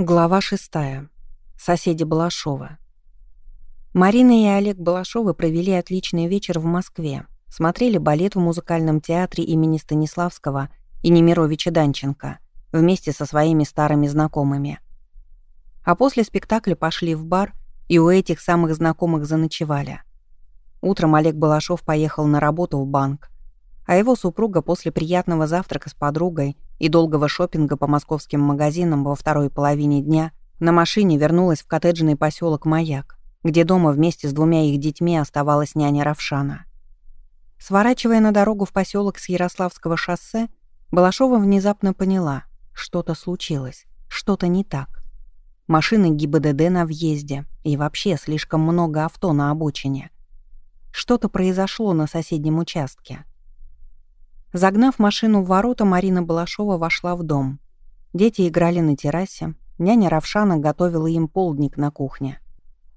Глава шестая. Соседи Балашова. Марина и Олег Балашовы провели отличный вечер в Москве. Смотрели балет в музыкальном театре имени Станиславского и Немировича Данченко вместе со своими старыми знакомыми. А после спектакля пошли в бар и у этих самых знакомых заночевали. Утром Олег Балашов поехал на работу в банк, а его супруга после приятного завтрака с подругой и долгого шопинга по московским магазинам во второй половине дня на машине вернулась в коттеджный поселок Маяк, где дома вместе с двумя их детьми оставалась няня Равшана. Сворачивая на дорогу в поселок с Ярославского шоссе, Балашова внезапно поняла, что-то случилось, что-то не так. Машины ГИБДД на въезде и вообще слишком много авто на обочине. Что-то произошло на соседнем участке. Загнав машину в ворота, Марина Балашова вошла в дом. Дети играли на террасе, няня Равшана готовила им полдник на кухне.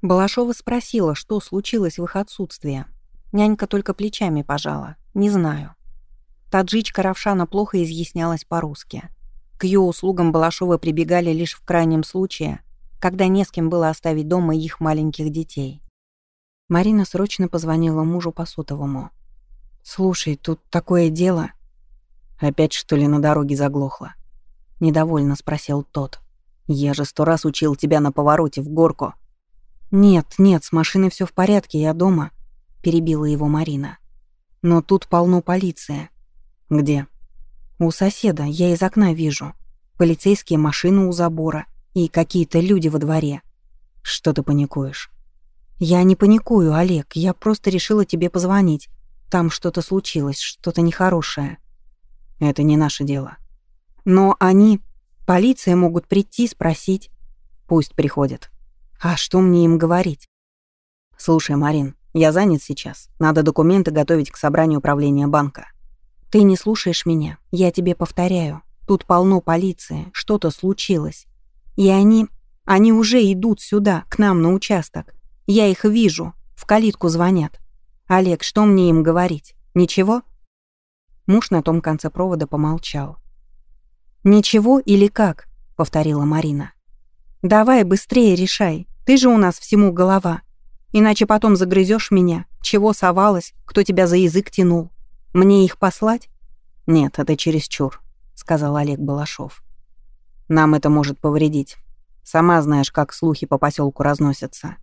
Балашова спросила, что случилось в их отсутствие. Нянька только плечами пожала. «Не знаю». Таджичка Равшана плохо изъяснялась по-русски. К ее услугам Балашовы прибегали лишь в крайнем случае, когда не с кем было оставить дома их маленьких детей. Марина срочно позвонила мужу по сотовому. «Слушай, тут такое дело...» «Опять, что ли, на дороге заглохло?» Недовольно спросил тот. «Я же сто раз учил тебя на повороте в горку». «Нет, нет, с машиной все в порядке, я дома», — перебила его Марина. «Но тут полно полиции». «Где?» «У соседа, я из окна вижу. Полицейские машины у забора и какие-то люди во дворе». «Что ты паникуешь?» «Я не паникую, Олег, я просто решила тебе позвонить. Там что-то случилось, что-то нехорошее. Это не наше дело. Но они... Полиция могут прийти, спросить. Пусть приходят. А что мне им говорить? Слушай, Марин, я занят сейчас. Надо документы готовить к собранию управления банка. Ты не слушаешь меня. Я тебе повторяю. Тут полно полиции. Что-то случилось. И они... Они уже идут сюда, к нам на участок. Я их вижу. В калитку звонят. «Олег, что мне им говорить? Ничего?» Муж на том конце провода помолчал. «Ничего или как?» — повторила Марина. «Давай быстрее решай. Ты же у нас всему голова. Иначе потом загрызешь меня. Чего совалась? Кто тебя за язык тянул? Мне их послать?» «Нет, это чересчур», — сказал Олег Балашов. «Нам это может повредить. Сама знаешь, как слухи по поселку разносятся.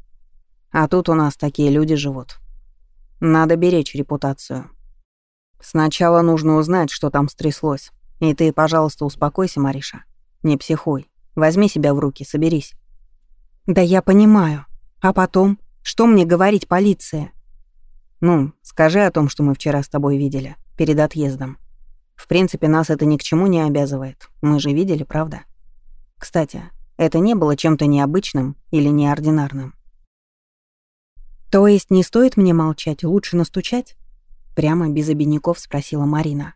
А тут у нас такие люди живут. Надо беречь репутацию. Сначала нужно узнать, что там стряслось. И ты, пожалуйста, успокойся, Мариша. Не психуй. Возьми себя в руки, соберись. Да я понимаю. А потом? Что мне говорить полиции? Ну, скажи о том, что мы вчера с тобой видели, перед отъездом. В принципе, нас это ни к чему не обязывает. Мы же видели, правда? Кстати, это не было чем-то необычным или неординарным. «То есть не стоит мне молчать, лучше настучать?» Прямо без обиняков спросила Марина.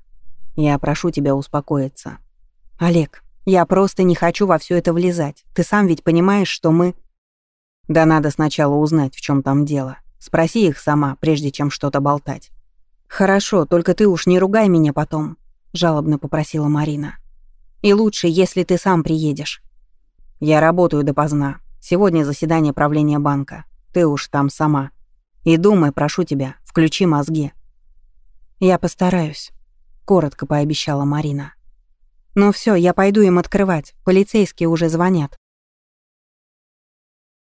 «Я прошу тебя успокоиться». «Олег, я просто не хочу во все это влезать. Ты сам ведь понимаешь, что мы...» «Да надо сначала узнать, в чем там дело. Спроси их сама, прежде чем что-то болтать». «Хорошо, только ты уж не ругай меня потом», — жалобно попросила Марина. «И лучше, если ты сам приедешь». «Я работаю допоздна. Сегодня заседание правления банка. Ты уж там сама. И думай, прошу тебя, включи мозги». «Я постараюсь», — коротко пообещала Марина. «Ну все, я пойду им открывать. Полицейские уже звонят».